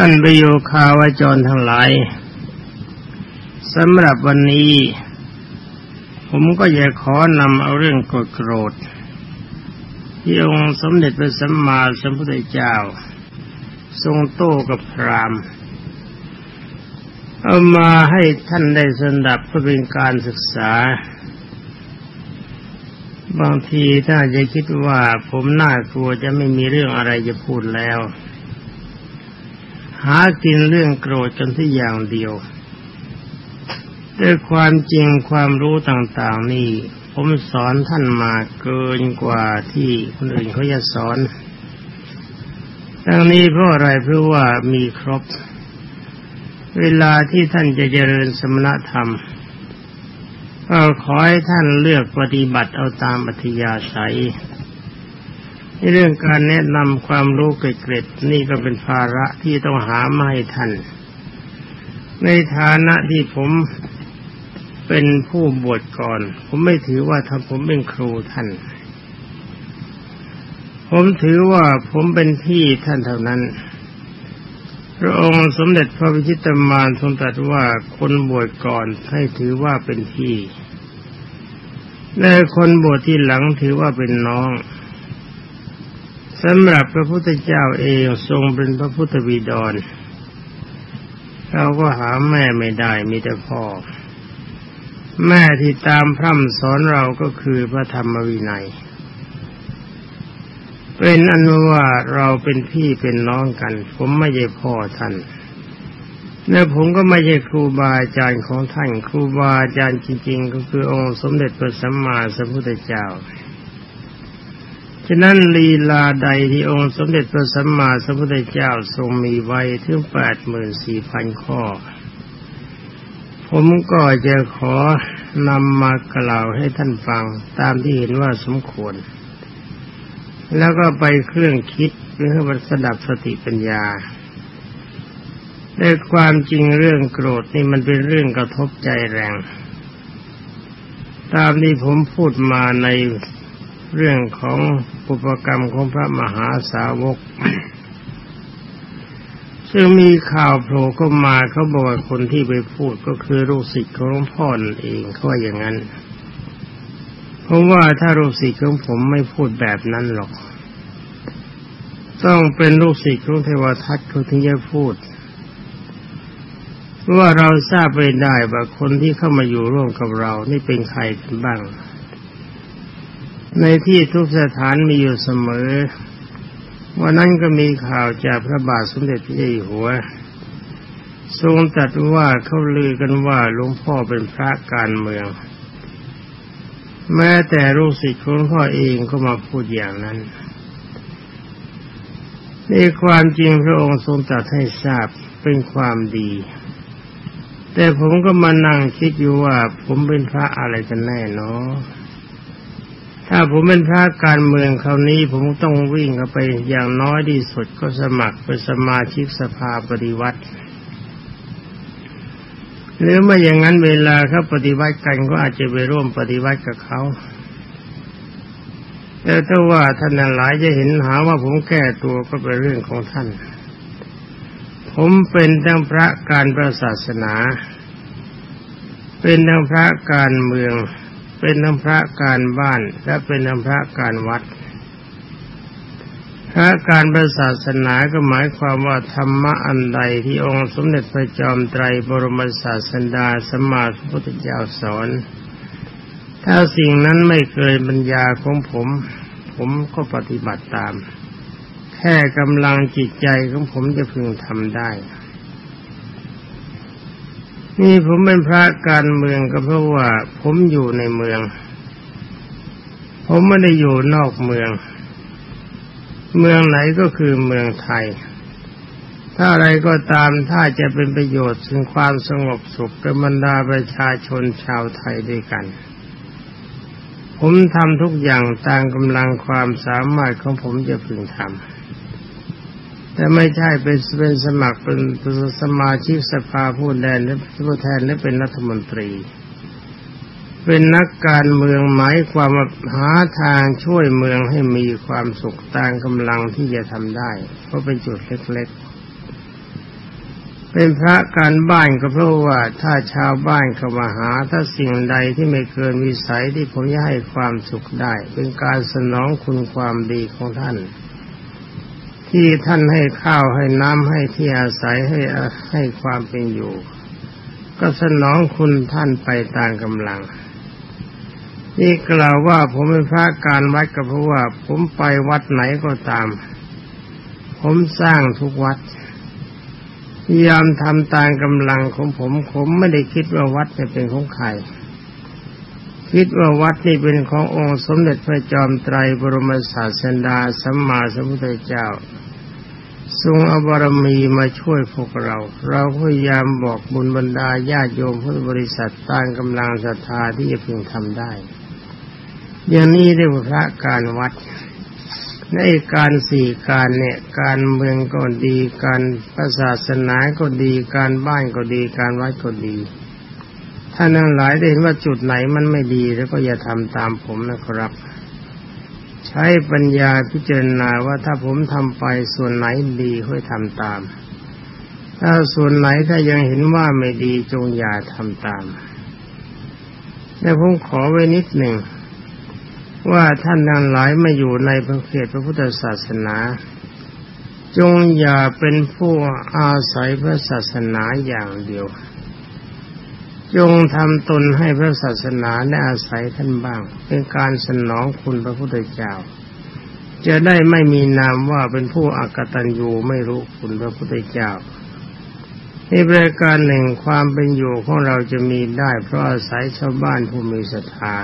ท่านประโยคาวาจรทั้งหลายสำหรับวันนี้ ผมก็อยากขอนำเอาเรื่องโกรธโกรธที่องค์สมเด็จพระสัมมาสัมพุทธเจ้า ทรงโต้กับพรามเอามาให้ท่านได้สดับเพื่อเป็นการศึกษา บางทีถ้าจะคิดว่าผมน่ากลัวจะไม่มีเรื่องอะไรจะพูดแล้ว หากินเรื่องโกรธกันที่อย่างเดียวด้วยความจริงความรู้ต่างๆนี่ ผมสอนท่านมาเกินกว่าที่คนอื่นเขาจะสอนดังนี้เพราะอะไรเพราะว่ามีครบ เวลาที่ท่านจะเจริญสมณธรรมก็ขอให้ท่านเลือกปฏิบัติเอาตามอัธยาศัย เรื่องการแนะนำความรู้เกร็ดๆนี่ก็เป็นภาระที่ต้องหามาให้ท่านในฐานะที่ผมเป็นผู้บวชก่อน ผมไม่ถือว่าถ้าผมเป็นครูท่าน ผมถือว่าผมเป็นพี่ท่านเท่านั้น พระองค์สมเด็จพระวิชิตมารทรงตรัสว่าคนบวชก่อนให้ถือว่าเป็นพี่ และคนบวชที่หลังถือว่าเป็นน้อง สำหรับพระพุทธเจ้าเองทรงเป็นพระพุทธบิดรเราก็หาแม่ไม่ได้มีแต่พ่อ แม่ที่ตามพร่ำสอนเราก็คือพระธรรมวินัย เป็นอนุว่าเราเป็นพี่เป็นน้องกัน ผมไม่ใช่พ่อท่านและผมก็ไม่ใช่ครูบาอาจารย์ของท่าน ครูบาอาจารย์จริงๆ ก็คือองค์สมเด็จพระสัมมาสัมพุทธเจ้า ฉะนั้นลีลาใดที่องค์สมเด็จพระสัมมาสัมพุทธเจ้าทรงมีไว้ถึงแปดหมื่นสี่พันข้อ ผมก็จะขอนำมากล่าวให้ท่านฟังตามที่เห็นว่าสมควร แล้วก็ไปเครื่องคิดเพื่อบัสดับสติปัญญาในความจริงเรื่องโกรธนี่มันเป็นเรื่องกระทบใจแรง ตามที่ผมพูดมาใน เรื่องของปุปกรรมของพระมหาสาวก ซึ่งมีข่าวโผล่เข้ามาเขาบอกว่าคนที่ไปพูดก็คือลูกศิษย์ของหลวงพ่อเองเขาว่าอย่างนั้น เพราะว่าถ้าลูกศิษย์ของผมไม่พูดแบบนั้นหรอก ต้องเป็นลูกศิษย์ของเทวทัตเขาถึงจะพูดว่าเราทราบไปได้ว่าคนที่เข้ามาอยู่ร่วมกับเรา นี่เป็นใครกันบ้าง ในที่ทุกสถานมีอยู่เสมอ วันนั้นก็มีข่าวจากพระบาทสมเด็จพระเจ้าอยู่หัว ทรงตรัสว่าเขาลือกันว่าหลวงพ่อเป็นพระการเมือง แม้แต่ลูกศิษย์ของพ่อเองก็มาพูดอย่างนั้นในความจริงพระองค์ทรงตรัสให้ทราบเป็นความดี แต่ผมก็มานั่งคิดอยู่ว่าผมเป็นพระอะไรกันแน่เนาะ ถ้าผมเป็นพระการเมืองคราวนี้ผมต้องวิ่งเข้าไปอย่างน้อยที่สุดก็สมัครเป็นสมาชิกสภาปฏิวัติ หรือไม่อย่างนั้นเวลาเขาปฏิวัติกันก็อาจจะไปร่วมปฏิวัติกับเขา แต่ถ้าว่าท่านหลายจะเห็นหาว่าผมแก้ตัวก็เป็นเรื่องของท่าน ผมเป็นทั้งพระการประศาสนา เป็นทั้งพระการเมือง เป็นทั้งพระการบ้านและเป็นทั้งพระการวัดพระการประศาสนาก็หมายความว่าธรรมะอันใดที่องค์สมเด็จพระจอมไตรบรมศาสดาสมมาสัมพุทธเจ้าสอน ถ้าสิ่งนั้นไม่เคยบรรยาของผม ผมก็ปฏิบัติตาม แค่กำลังจิตใจของผมจะพึงทำได้ นี่ผมเป็นพระการเมืองก็เพราะว่าผมอยู่ในเมือง ผมไม่ได้อยู่นอกเมือง เมืองไหนก็คือเมืองไทย ถ้าอะไรก็ตามถ้าจะเป็นประโยชน์ถึงความสงบสุขกับบรรดาประชาชนชาวไทยด้วยกัน ผมทำทุกอย่างตามกำลังความสามารถของผมจะพึงทำ แต่ไม่ใช่เป็นเป็นสมัครเป็นสมาชิกสภาผู้แทนหรือผู้แทนหรือเป็นรัฐมนตรี เป็นนักการเมืองหมายความหาทางช่วยเมืองให้มีความสุขตามกำลังที่จะทำได้ เพราะเป็นจุดเล็กๆ เป็นพระการบ้านก็เพราะว่าถ้าชาวบ้านเข้ามาหาถ้าสิ่งใดที่ไม่เกินวิสัยที่ผมจะให้ความสุขได้ เป็นการสนองคุณความดีของท่าน ที่ท่านให้ข้าวให้น้ำให้ที่อาศัยให้ให้ความเป็นอยู่ ก็สนองคุณท่านไปตามกำลัง นี่กล่าวว่าผมเป็นพระการวัดก็เพราะว่า ผมไปวัดไหนก็ตาม ผมสร้างทุกวัดพยายามทำตามกำลังของผม ผมไม่ได้คิดว่าวัดจะเป็นของใครคิดว่าวัดนี่เป็นขององค์สมเด็จพระจอมไตรบรมศาสดาสัมมาสัมพุทธเจ้า ทรงอบารมีมาช่วยพวกเรา เราพยายามบอกบุญบรรดาญาติโยมพุทธบริษัทตามกำลังศรัทธาที่จะพึงทำได้ อย่างนี้เรียกว่าพระการวัด ในการสี่การเนี่ย การเมืองก็ดี การศาสนาก็ดี การบ้านก็ดี การวัดก็ดีท่านทั้งหลายได้เห็นว่าจุดไหนมันไม่ดีแล้วก็อย่าทำตามผมนะครับ ใช้ปัญญาพิจารณาว่าถ้าผมทำไปส่วนไหนดีค่อยทำตาม ถ้าส่วนไหนถ้ายังเห็นว่าไม่ดีจงอย่าทำตามแต่ผมขอไว้นิดหนึ่ง ว่าท่านทั้งหลายมาอยู่ในพระเขตพระพุทธศาสนา จงอย่าเป็นผู้อาศัยพระศาสนาอย่างเดียว จงทำตนให้พระศาสนาได้อาศัยท่านบ้าง เป็นการสนองคุณพระพุทธเจ้า จะได้ไม่มีนามว่าเป็นผู้อักตันยูไม่รู้คุณพระพุทธเจ้าในบริการหนึ่งความเป็นอยู่ของเราจะมีได้เพราะอาศัยชาวบ้านผู้มีศรัทธา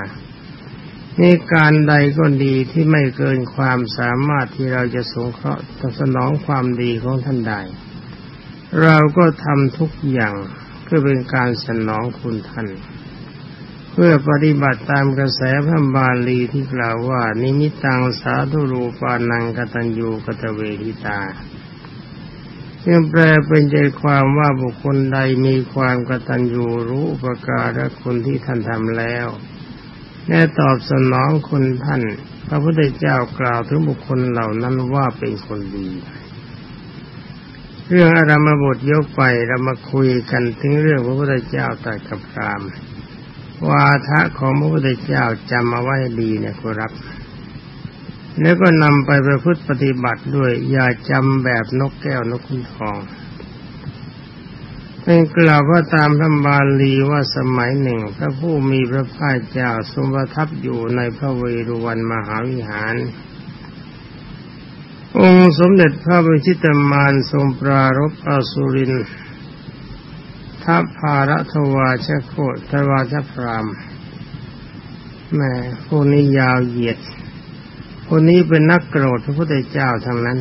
ในการใดก็ดีที่ไม่เกินความสามารถที่เราจะสงเคราะห์สนองความดีของท่านใดเราก็ทำทุกอย่าง เพื่อเป็นการสนองคุณท่าน เพื่อปฏิบัติตามกระแสพระบาลีที่กล่าวว่า นิมิตังสาธุรูปานังกตัญญูกตเวทิตาซึ่งแปลเป็นใจความว่าบุคคลใดมีความกตัญญูรู้ประกาศคุณที่ท่านทำแล้วและตอบสนองคุณท่าน พระพุทธเจ้ากล่าวถึงบุคคลเหล่านั้นว่าเป็นคนดี เรื่องอารามบทยกไปเรามาคุยกันถึงเรื่องพระพุทธเจ้าตรัสกับพรามวาทะของพระพุทธเจ้าจำมาไว้ดีนะครับ แล้วก็นำไปประพฤติปฏิบัติด้วย อย่าจำแบบนกแก้วนกขุนทองเป็นกล่าวว่าตามพระบาลีว่าสมัยหนึ่งพระผู้มีพระภาคเจ้าทรงประทับอยู่ในพระเวรุวันมหาวิหาร องค์สมเด็จพระบชิตมานทรงปรารบอสุรินทัพภารทวาชโคตทวาชพรามแม่พวกนี้ยาวเหยียดพวกนี้เป็นนักโกรธพระพุทธเจ้าทั้งนั้น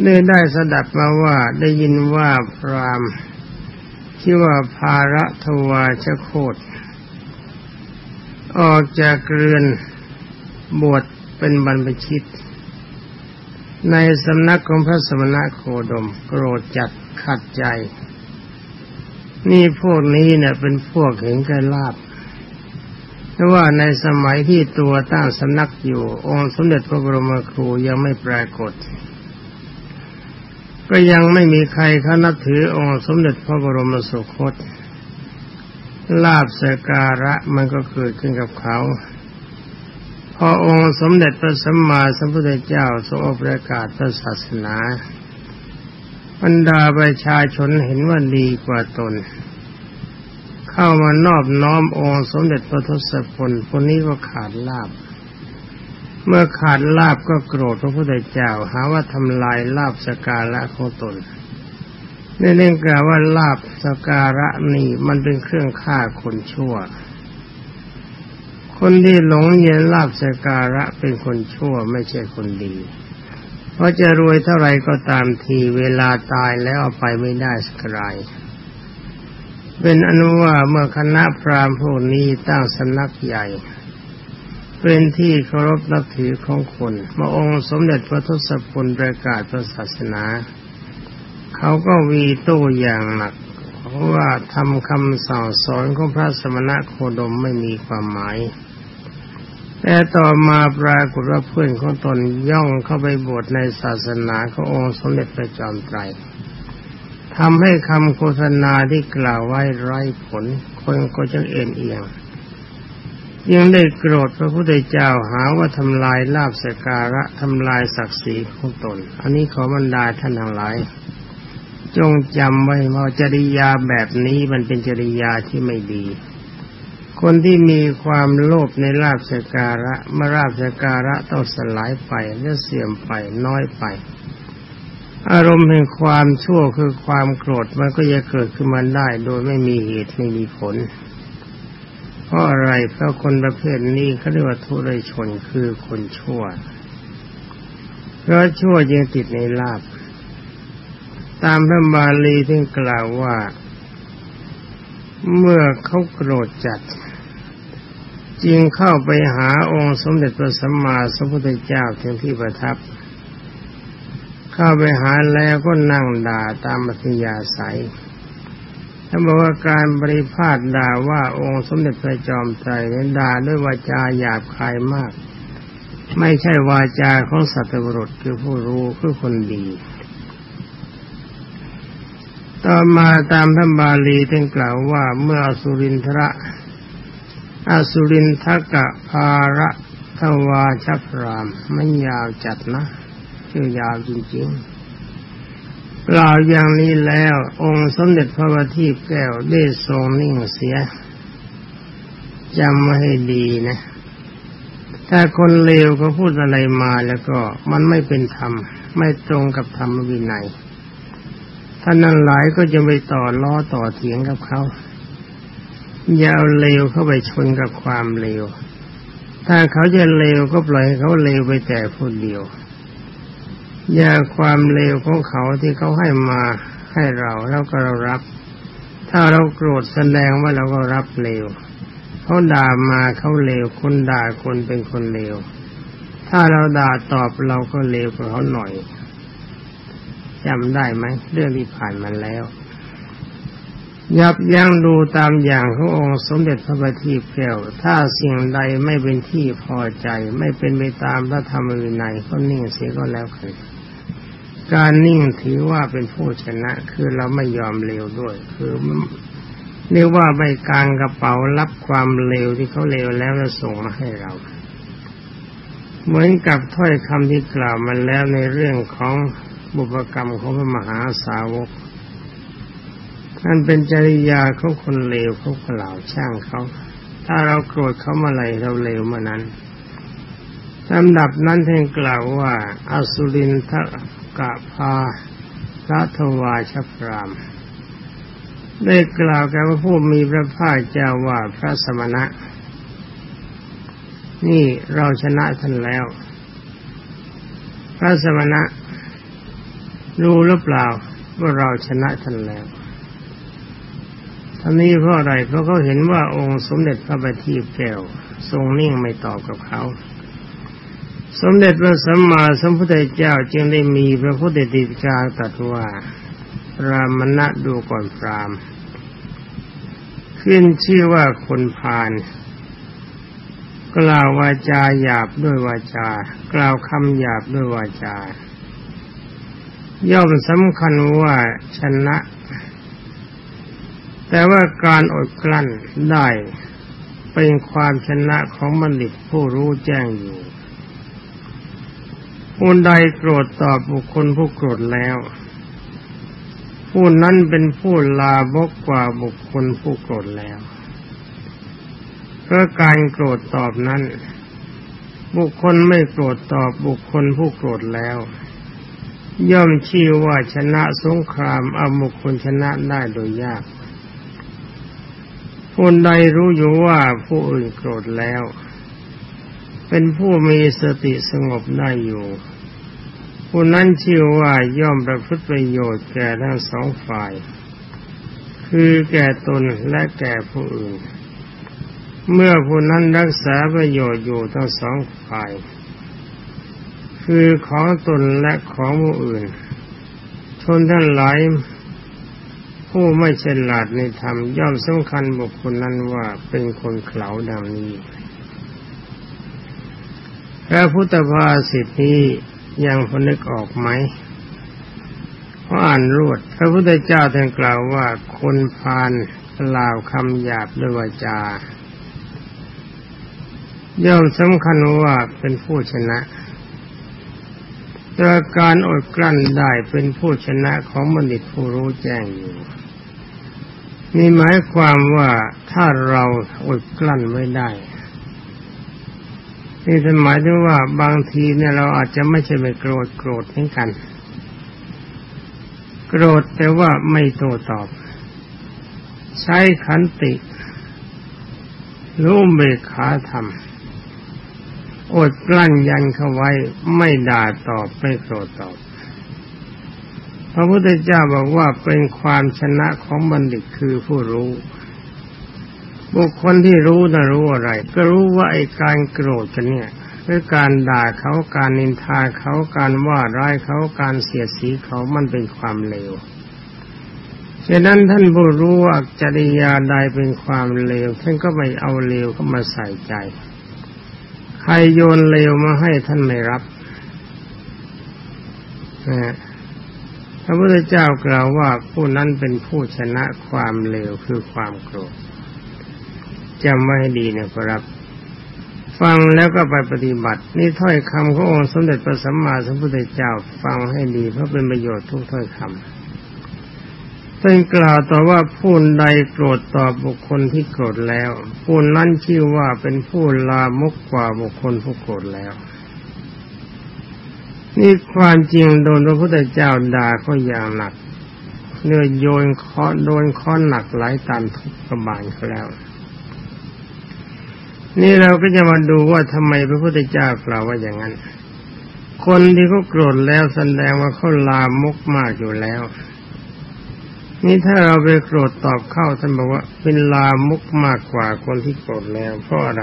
เนื่อได้สดับมาว่าได้ยินว่าพรามที่ว่าภาระทวาชโคตออกจากเรือนบวช เป็นบรรพชิต ในสำนักของพระสมณะโคดม โกรธจัดขัดใจ นี่พวกนี้เนี่ยเป็นพวกเห็นแก่ลาบเพราะว่าในสมัยที่ตัวตั้งสำนักอยู่ องค์สมเด็จพระบรมครูยังไม่ปรากฏ ก็ยังไม่มีใครเขานับถือองค์สมเด็จพระบรมสุคตลาบสการะมันก็เกิดขึ้นกับเขา พอองค์สมเด็จพระสัมมาสัมพุทธเจ้าทรงประกาศพระศาสนาบรรดาประชาชนเห็นว่าดีกว่าตน เข้ามานอบน้อมองค์สมเด็จพระทศพลคนนี้ก็ขาดลาบ เมื่อขาดลาบก็โกรธพระพุทธเจ้าหาว่าทำลายลาบสการะของตนเนื่องกล่าวว่าลาบสการะนี่มันเป็นเครื่องฆ่าคนชั่ว คนที่หลงเย็นลาบสการะเป็นคนชั่วไม่ใช่คนดี เพราะจะรวยเท่าไรก็ตามทีเวลาตายแล้วเอาไปไม่ได้สักไรเป็นอนุว่าเมื่อคณะพราหมณ์พวกนี้ตั้งสำนักใหญ่ เป็นที่เคารพนับถือของคนมาองค์สมเด็จพระทศพลประกาศพระศาสนา เขาก็วีโต้อย่างหนักเพราะว่าทำคำสั่งสอนของพระสมณะโคดมไม่มีความหมาย แต่ต่อมาปรากฏว่าเพื่อนของตนย่องเข้าไปบวชในศาสนาขององค์สมเด็จพระจอมไตรทำให้คำโฆษณาที่กล่าวไว้ไร้ผล คนก็จะเอ็นเอียง ยังได้โกรธพระพุทธเจ้าหาว่าทำลายลาบสการะทำลายศักดิ์ศรีของตน อันนี้ขอบรรดาท่านทั้งหลาย จงจำไว้ว่าจริยาแบบนี้มันเป็นจริยาที่ไม่ดี คนที่มีความโลภในลาบสการะเมื่อลาบสการะต้องสลายไปและเสื่อมไปน้อยไป อารมณ์แห่งความชั่วคือความโกรธมันก็จะเกิดขึ้นมาได้ โดยไม่มีเหตุไม่มีผล เพราะอะไรเพราะคนประเภทนี้เขาเรียกว่าทุเรชนคือคนชั่วเพราะชั่วยังติดในลาบตามพระบาลีที่กล่าวว่า เมื่อเขาโกรธจัด จึงเข้าไปหาองค์สมเด็จพระสัมมาสัมพุทธเจ้าถึงที่ประทับ เข้าไปหาแล้วก็นั่งด่าตามมัธยาศัยท่านบอกว่าการบริพาทด่าว่าองค์สมเด็จพระจอมไตรนั้นด่าด้วยวาจาหยาบคายมาก ไม่ใช่วาจาของสัตว์บุรุษคือผู้รู้คือคนดี ต่อมาตามท่านบาลีท่านกล่าวว่าเมื่ออสุรินทระ อสุรินทกะภาระทวาชัพรามไม่ยาวจัดนะชื่อยาวจริงๆกล่าวอย่างนี้แล้ว องค์สมเด็จพระบัณฑิตแก้วได้ทรงนิ่งเสียจำมาให้ดีนะ ถ้าคนเลวเขาพูดอะไรมาแล้วก็มันไม่เป็นธรรม ไม่ตรงกับธรรมวินัยท่านนั้นหลายก็จะไปต่อล้อต่อเถียงกับเขา อย่าเอาเลวเข้าไปชนกับความเลว ถ้าเขาจะเลวก็ปล่อยให้เขาเลวไปแต่คนเดียว อย่าความเลวของเขาที่เขาให้มาให้เราแล้วก็เรารับ ถ้าเราโกรธแสดงว่าเราก็รับเลวเขาด่ามาเขาเลวคนด่าคนเป็นคนเลว ถ้าเราด่าตอบเราก็เลวกว่าเขาหน่อยจำได้ไหมเรื่องที่ผ่านมาแล้ว ยับยั้งดูตามอย่างขององค์สมเด็จพระบัณฑิตแก้วถ้าสิ่งใดไม่เป็นที่พอใจ ไม่เป็นไปตามพระธรรมวินัยก็นิ่งเสียก็แล้วกันการนิ่งถือว่าเป็นผู้ชนะ คือเราไม่ยอมเลวด้วย คือเรียกว่าไม่กางกระเป๋ารับความเลวที่เขาเลวแล้วแล้วส่งมาให้เรา เหมือนกับถ้อยคำที่กล่าวมาแล้วในเรื่องของบุพกรรมของพระมหาสาวก นั่นเป็นจริยาของคนเลวเขากล่าวช่างเขา ถ้าเราโกรธเขาเมื่อไรเราเลวเมื่อนั้นลำดับนั้นท่านกล่าวว่าอสุรินทกะพาพระทวาชพรามได้กล่าวกันว่าผู้มีพระภาคเจ้าว่าพระสมณะ นี่เราชนะท่านแล้ว พระสมณะรู้หรือเปล่าว่าเราชนะท่านแล้ว ท่านี้เพราะอะไรเพราะเขาเห็นว่าองค์สมเด็จพระบัณฑิตแก้ว ทรงนิ่งไม่ตอบกับเขา สมเด็จพระสัมมาสัมพุทธเจ้าจึงได้มีพระพุทธติกาตรัสว่า รามณะดูก่อนพรามขึ้นชื่อว่าคนพาลกล่าววาจาหยาบด้วยวาจา กล่าวคำหยาบด้วยวาจา ย่อมสำคัญว่าชนะ แต่ว่าการอดกลั้นได้เป็นความชนะของบัณฑิตผู้รู้แจ้งอยู่ผู้ใดโกรธตอบบุคคลผู้โกรธแล้ว ผู้นั้นเป็นผู้ลาบกกว่าบุคคลผู้โกรธแล้วเพราะการโกรธตอบนั้น บุคคลไม่โกรธตอบบุคคลผู้โกรธแล้ว ย่อมชื่อว่าชนะสงครามเอาบุคคลชนะได้โดยยาก ผู้ใดรู้อยู่ว่าผู้อื่นโกรธแล้ว เป็นผู้มีสติสงบได้อยู่ผู้นั้นชื่อว่าย่อมประพฤติประโยชน์แก่ทั้งสองฝ่าย คือแก่ตนและแก่ผู้อื่น เมื่อผู้นั้นรักษาประโยชน์อยู่ทั้งสองฝ่าย คือของตนและของผู้อื่นชนท่านหลาย ผู้ไม่ฉลาดในธรรมย่อมสำคัญบุคคลนั้นว่าเป็นคนเขลาดังนี้ พระพุทธภาษิตนี้ยังพนึกออกไหมเพราะอ่านรวด พระพุทธเจ้าท่านกล่าวว่าคนพาลกล่าวคำหยาบด้วยวาจา ย่อมสำคัญว่าเป็นผู้ชนะแต่การอดกลั้นได้เป็นผู้ชนะของบัณฑิตผู้รู้แจ้งอยู่ นี่หมายความว่าถ้าเราอดกลั้นไม่ได้ นี่หมายถึงว่าบางทีเนี่ยเราอาจจะไม่ใช่ไปโกรธโกรธเหมือนกัน โกรธแต่ว่าไม่โต้ตอบ ใช้ขันติรู้เบขาธรรมอดกลั้นยันเข้าไว้ไม่ด่าตอบไม่โกรธตอบ ระพุทธเจ้าบอกว่าเป็นความชนะของบัณฑิตคือผู้รู้ บุคคลที่รู้นะรู้อะไร ก็รู้ว่าไอ้การโกรธกันเนี่ยคือการด่าเขาการนินทาเขาการว่าร้ายเขาการเสียดสีเขามันเป็นความเลวฉะนั้นท่านผู้รู้ว่าจริยาใดเป็นความเลวท่านก็ไม่เอาเลวเข้ามาใส่ใจ ใครโยนเลวมาให้ท่านไม่รับนะ ระพุทธเจ้ากล่าวว่าผู้นั้นเป็นผู้ชนะความเลวคือความโกรธจำไว้ให้ดีนะครับ ฟังแล้วก็ไปปฏิบัติ นี่ถ้อยคำขององค์สมเด็จพระสัมมาสัมพุทธเจ้าฟังให้ดีเพราะเป็นประโยชน์ทุกถ้อยคำเป็นกล่าวต่อว่าผู้ใดโกรธต่อบุคคลที่โกรธแล้ว ผู้นั้นชื่อว่าเป็นผู้ลามกกว่าบุคคลผู้โกรธแล้ว นี่ความจริงโดนพระพุทธเจ้าด่าเขาอย่างหนักเนื้อโยนเคาะโดนค้อนหนักหลายตันทุกกระบาลเขาแล้ว นี่เราก็จะมาดูว่าทำไมพระพุทธเจ้ากล่าวว่าอย่างนั้น คนที่เขาโกรธแล้วแสดงว่าเขาลามกมากอยู่แล้ว นี่ถ้าเราไปโกรธตอบเข้าท่านบอกว่าเป็นลามกมากกว่าคนที่โกรธแล้วเพราะอะไร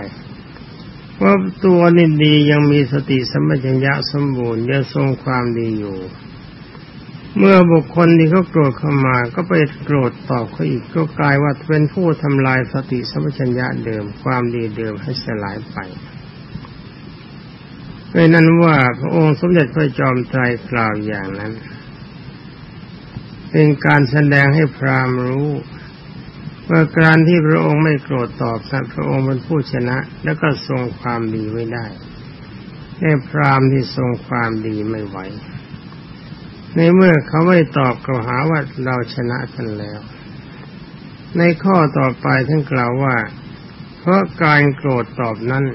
เพราตัวนี่ดียังมีสติสัมปชัญญะสมบูรณ์ยังทรงความดีอยู่ เมื่อบุคคลที่เขาโกรธเข้ามา ก็ไปโกรธตอบเขาอีกก็กลายว่าเป็นผู้ทำลายสติสัมปชัญญะเดิม ความดีเดิมให้สลายไปเพราะนั้นว่าพระองค์สมเด็จพระจอมไตรกล่าวอย่างนั้น เป็นการแสดงให้พรามรู้ ว่าการที่พระองค์ไม่โกรธตอบสัตว์พระองค์เป็นผู้ชนะ แล้วก็ทรงความดีไว้ได้แต่พรามที่ทรงความดีไม่ไหว ในเมื่อเขาไม่ตอบกล่าวหาว่าเราชนะท่านแล้ว ในข้อต่อไปท่านกล่าวว่า เพราะการโกรธตอบนั้น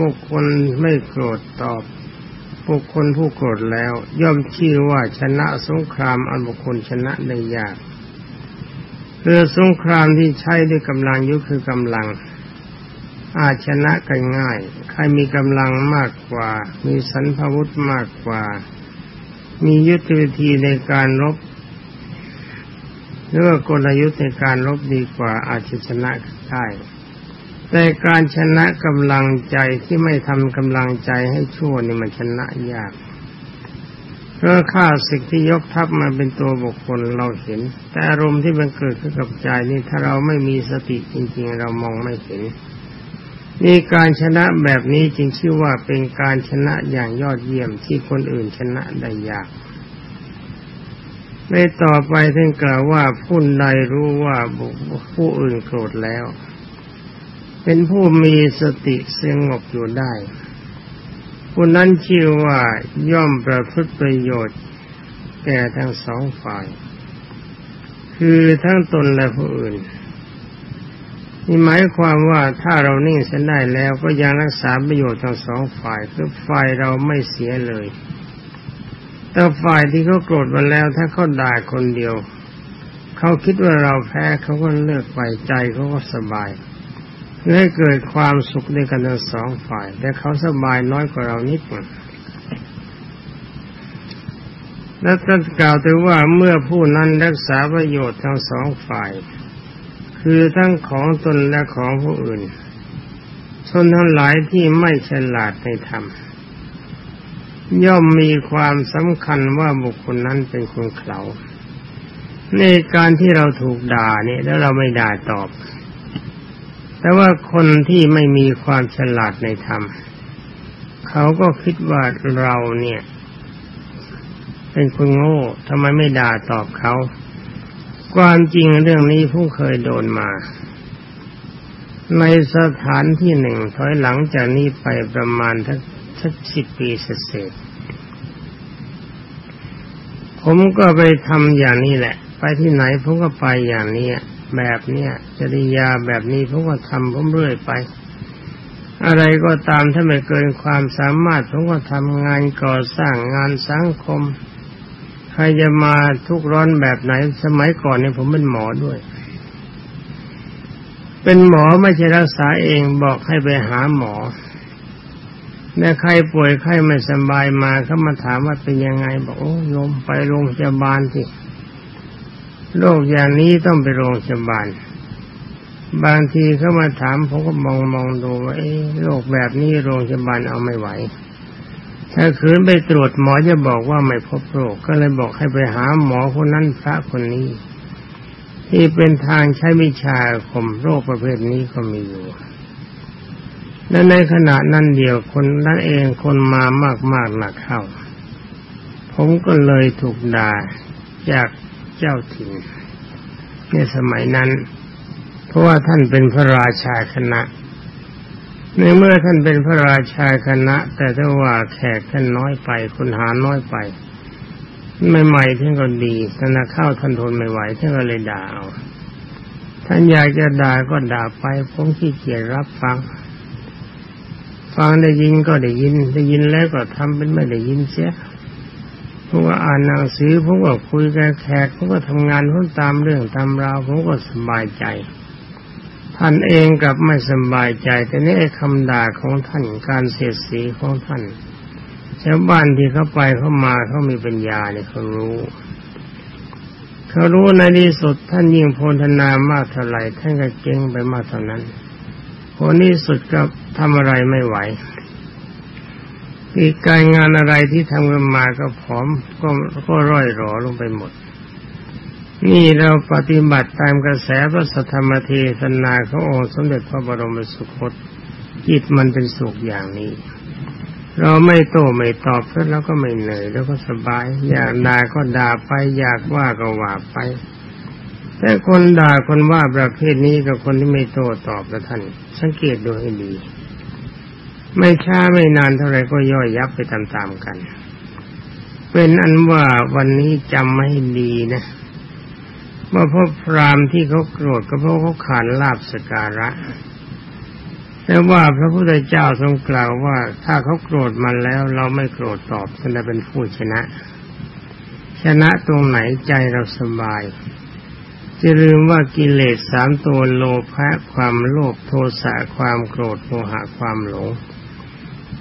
บุคคลไม่โกรธตอบ บุคคลผู้โกรธแล้ว ย่อมชื่อว่าชนะสงครามอันบุคคลชนะได้ยาก เรือสงครามที่ใช้ด้วยกำลังยุคือกำลัง อาจชนะกันง่าย ใครมีกำลังมากกว่า มีสันพวุธมากกว่า มียุทธวิธีในการรบหรือว่ากลยุทธ์ในการรบดีกว่าอาจจะชนะได้แต่การชนะกำลังใจที่ไม่ทำกำลังใจให้ชั่วนี่มันชนะยาก เพราะข้าศึกที่ยกทัพมาเป็นตัวบุคคลเราเห็น แต่อารมณ์ที่มันเกิดขึ้นกับใจนี่ถ้าเราไม่มีสติจริง ๆ เรามองไม่เห็นนี่การชนะแบบนี้จึงชื่อว่าเป็นการชนะอย่างยอดเยี่ยมที่คนอื่นชนะได้ยากในต่อไปท่านกล่าวว่าผู้ใดรู้ว่าผู้อื่นโกรธแล้ว เป็นผู้มีสติสงบอยู่ได้ ผู้นั้นชื่อว่าย่อมประพฤติประโยชน์ แก่ทั้งสองฝ่าย คือทั้งตนและผู้อื่นนี่หมายความว่าถ้าเรานิ่งเส้นได้แล้วก็ยังรักษาประโยชน์ทั้งสองฝ่ายคือฝ่ายเราไม่เสียเลย แต่ฝ่ายที่เขาโกรธมาแล้วถ้าเขาด่าคนเดียว เขาคิดว่าเราแพ้เขาก็เลิกไปใจเขาก็สบาย ให้เกิดความสุขด้วยกันทั้งสองฝ่าย แต่เขาสบายน้อยกว่าเรานิดหนึ่งและท่านกล่าวถึงว่าเมื่อผู้นั้นรักษาประโยชน์ทั้งสองฝ่าย คือทั้งของตนและของผู้อื่นชนทั้งหลายที่ไม่ฉลาดในธรรม ย่อมมีความสำคัญว่าบุคคลนั้นเป็นคนเขาในการที่เราถูกด่าเนี่ยแล้วเราไม่ด่าตอบ แต่ว่าคนที่ไม่มีความฉลาดในธรรม เขาก็คิดว่าเราเนี่ย เป็นคนโง่ทำไมไม่ด่าตอบเขา ความจริงเรื่องนี้ผู้เคยโดนมา ในสถานที่หนึ่งถอยหลังจากนี้ไปประมาณทักสักสิบปีเศษผมก็ไปทำอย่างนี้แหละ ไปที่ไหนผมก็ไปอย่างนี้ แบบเนี้ยจริยาแบบนี้ผมก็ทำผมเรื่อยไป อะไรก็ตามถ้าไม่เกินความสามารถผมก็ทำงานก่อสร้างงานสังคมใครจะมาทุกร้อนแบบไหน สมัยก่อนเนี่ยผมเป็นหมอด้วย เป็นหมอไม่ใช่รักษาเองบอกให้ไปหาหมอแม่ใครป่วยใครไม่สบายมาเขามาถามว่าเป็นยังไงบอกโอ้ยมไปโรงพยาบาลที่ โรคอย่างนี้ต้องไปโรงพยาบาล บางทีเขามาถามผมก็มองมองดูว่าโรคแบบนี้โรงพยาบาลเอาไม่ไหว ถ้าคืนไปตรวจหมอจะบอกว่าไม่พบโรคก็เลยบอกให้ไปหาหมอคนนั้นพระคนนี้ ที่เป็นทางใช้วิชาข่มโรคประเภทนี้ก็มีอยู่และในขณะนั้นเดียวคนนั้นเองคนมามากมากหนักเข้า ผมก็เลยถูกด่าจาก เจ้าถิ่นในสมัยนั้น เพราะว่าท่านเป็นพระราชาคณะ ในเมื่อท่านเป็นพระราชาคณะ แต่ถ้าว่าแขกท่านน้อยไปคนหาน้อยไปใหม่ๆท่านก็ดีท่านเข้าท่านทนไม่ไหวท่านก็เลยด่าเอาท่านอยากจะด่าก็ด่าไปผมขี้เกียจรับฟัง ฟังได้ยินก็ได้ยิน ได้ยินแล้วก็ทำเป็นไม่ได้ยินเสีย เพราะว่าอ่านหนังสือผมก็คุยกับแขกผมก็ทำงานผมตามเรื่องตามราวผมก็สบายใจ ท่านเองกับไม่สบายใจ แต่นี่คำด่าของท่านการเสียดสีของท่านชาวบ้านที่เขาไปเขามาเขามีปัญญาเนี่ยเขารู้เขารู้ในที่สุดท่านยิ่งโพธนามากเท่าไหร่ท่านก็เก่งไปมากเท่านั้นคนนี้สุดก็ทำอะไรไม่ไหว อีกการงานอะไรที่ทำกันมาก็ผอมก็ก็ร่อยหรอลงไปหมด นี่เราปฏิบัติตามกระแสพระสัทธรรมเทศนาขององค์สมเด็จพระบรมสุคตจิตมันเป็นสุขอย่างนี้ เราไม่โต้ไม่ตอบแล้วก็ไม่เหนื่อยแล้วก็สบาย อยากด่าก็ด่าไป อยากว่าก็ว่าไป แต่คนด่าคนว่าประเภทนี้กับคนที่ไม่โต้ตอบแล้วท่าน สังเกตดูให้ดี ไม่ช้าไม่นานเท่าไรก็ย่อยยับไปตามๆกัน เป็นอันว่าวันนี้จำไม่ดีนะว่าพวกพรามที่เขาโกรธก็เพราะเขาขานลาบสการะ แต่ว่าพระพุทธเจ้าทรงกล่าวว่าถ้าเขาโกรธมันแล้ว เราไม่โกรธตอบจะเป็นผู้ชนะ ชนะตรงไหนใจเราสบายจะลืมว่ากิเลสสามตัวโลภะความโลภโทสะความโกรธโมหะความหลง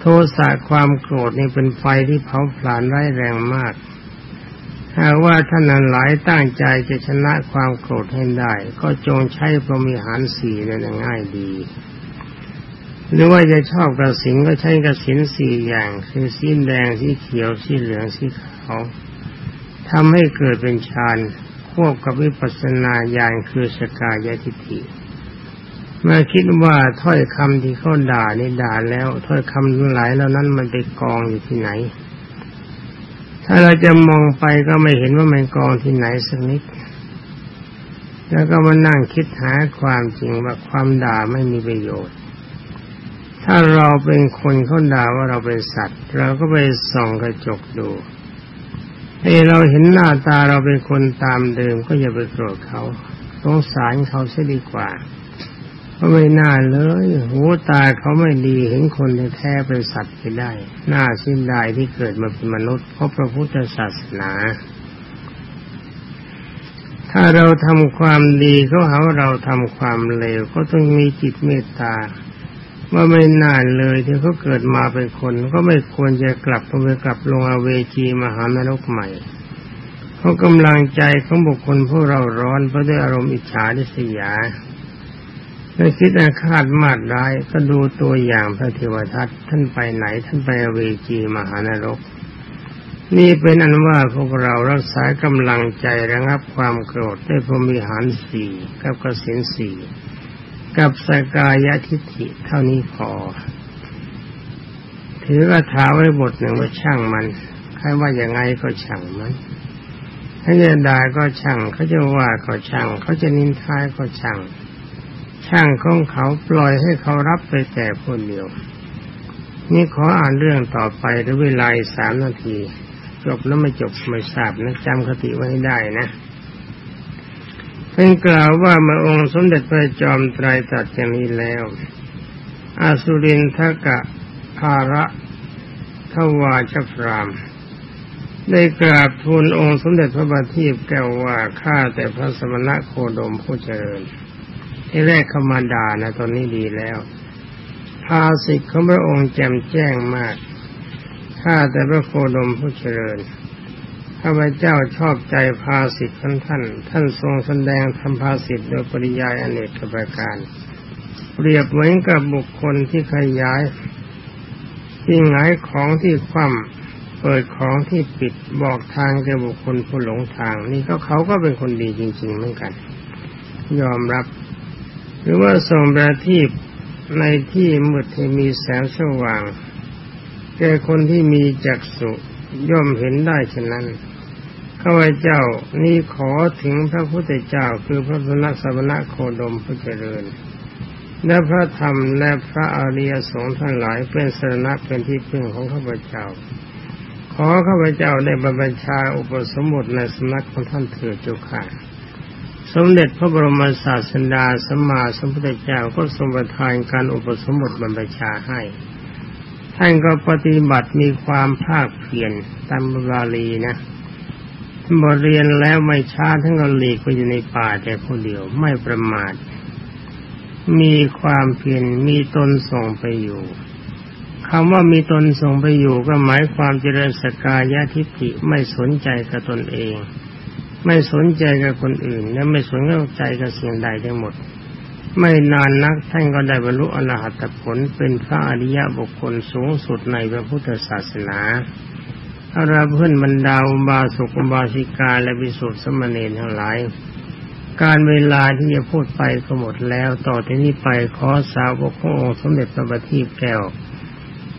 โทสะความโกรธนี่เป็นไฟที่เผาผลาญร้ายแรงมากหากว่าท่านหลายตั้งใจจะชนะความโกรธให้ได้ ก็จงใช้พรหมิหารสี่นั่นง่ายดี หรือว่าจะชอบกระสินก็ใช้กระสินสี่อย่าง คือสีแดงสีเขียวสีเหลืองสีขาวทำให้เกิดเป็นฌานควบกับวิปัสสนาญาณคือสกายทิฏฐิ มื่อคิดว่าถ้อยคำที่เขาด่านี่ด่าแล้ว ถ้อยคำทั้งหลายแล้วนั้นมันไปกองอยู่ที่ไหน ถ้าเราจะมองไปก็ไม่เห็นว่ามันกองที่ไหนสักนิด แล้วก็มานั่งคิดหาความจริงว่าความด่าไม่มีประโยชน์ ถ้าเราเป็นคนเขาด่าว่าเราเป็นสัตว์ เราก็ไปส่องกระจกดูเอเราเห็นหน้าตาเราเป็นคนตามเดิมก็อย่าไปโกรธเขาสงสารเขาเสียดีกว่า ไม่น่าเลยหูตาเขาไม่ดีเห็นคนแท้เป็นสัตว์ไปได้ น่าสิ้นดายที่เกิดมาเป็นมนุษย์ เพราะพระพุทธศาสนา ถ้าเราทำความดีเขาหาเราทำความเลวก็ต้องมีจิตเมตตา ว่าไม่นานเลยที่เขาเกิดมาเป็นคน ก็ไม่ควรจะกลับไปกลับลงอาเวจีมหานรกใหม่เพราะกำลังใจของบุคคลผู้เราร้อนเพราะด้วยอารมณ์อิจฉาดิษยา ถ้าคิดอาฆาตมาดร้ายก็ดูตัวอย่างพระเทวทัตท่านไปไหนท่านไปเวจีมหานรก นี่เป็นอันว่าพวกเรารักษากำลังใจระงับความโกรธด้วยพรมีหารสี่กับกสินสี่กับสกายทิฏฐิเท่านี้พอ ถือกระถาไว้บทหนึ่งว่าช่างมันใครว่าอย่างไงก็ช่างมันเขาจะด่าก็ช่างเขาจะว่าก็ช่างเขาจะนินทาก็ช่าง ช่างของเขาปล่อยให้เขารับไปแต่คนเดียว นี่ขออ่านเรื่องต่อไปด้วยเวลาสามนาที จบแล้วไม่จบไม่ทราบนะจำคติไว้ให้ได้นะเป็นกล่าวว่าเมื่อองค์สมเด็จพระจอมไตรตรัสอย่างนี้แล้ว อาสุรินทกะภาระทวาชพรามได้กราบทูลองค์สมเด็จพระบาทีพแก้วว่าข้าแต่พระสมณะโคดมผู้เจริญ ที่แรกเขามาด่านะตอนนี้ดีแล้ว ภาสิทธิ์ของพระองค์แจ่มแจ้งมาก ข้าแต่พระโคดมผู้เจริญข้าพเจ้าชอบใจภาสิทธิ์ของท่าน ท่านทรงแสดงทำภาสิทธิ์โดยปริยายอเนกประการ เปรียบเหมือนกับบุคคลที่ขยายที่หงายของที่คว่ำเปิดของที่ปิดบอกทางแก่บุคคลผู้หลงทาง นี่เขาเขาก็เป็นคนดีจริง ๆ เหมือนกัน ยอมรับ หรือว่าส่งประทีปในที่มืดที่มีแสงสว่าง แก่คนที่มีจักษุย่อมเห็นได้ฉะนั้นข้าพเจ้านี่ขอถึงพระพุทธเจ้าคือพระพุทธสมณะโคดมผู้เจริญ และพระธรรมและพระอริยสงฆ์ทั้งหลายเป็นสรณะเป็นที่พึ่งของข้าพเจ้า ขอข้าพเจ้าได้บรรพชาอุปสมบทในสำนักของท่านเถิดเจ้าค่ะ สมเด็จพระบรมศาสดาสัมมาสัมพุทธเจ้าก็ทรงประทานการอุปสมบทบรรพชาให้ ท่านก็ปฏิบัติมีความภาคเพียรตามบาลีนะบทเรียนแล้วไม่ช้าทั้งก็หลีกไปอยู่ในป่าแต่คนเดียวไม่ประมาท มีความเพียรมีตนส่งไปอยู่คำว่ามีตนส่งไปอยู่ก็หมายความเจริญสกายะทิฏฐิไม่สนใจกับตนเอง ไม่สนใจกับคนอื่น และไม่สนใจกับสิ่งใดทั้งหมด ไม่นานนักท่านก็ได้บรรลุอรหัตผลเป็นพระอริยบุคคลสูงสุดในพระพุทธศาสนาอาราเพื่อนบรรดาอุบาสกอุบาสิกาและวิสุทธิสมณีทั้งหลาย การเวลาที่จะพูดไปก็หมดแล้ว ต่อที่นี้ไปขอสาวกขององค์สมเด็จพระบัณฑิตแก้ว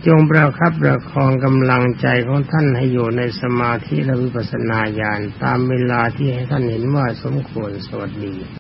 จงประคับประคองกำลังใจของท่านให้อยู่ในสมาธิและวิปัสสนาญาณตามเวลาที่ให้ท่านเห็นว่าสมควรสวัสดี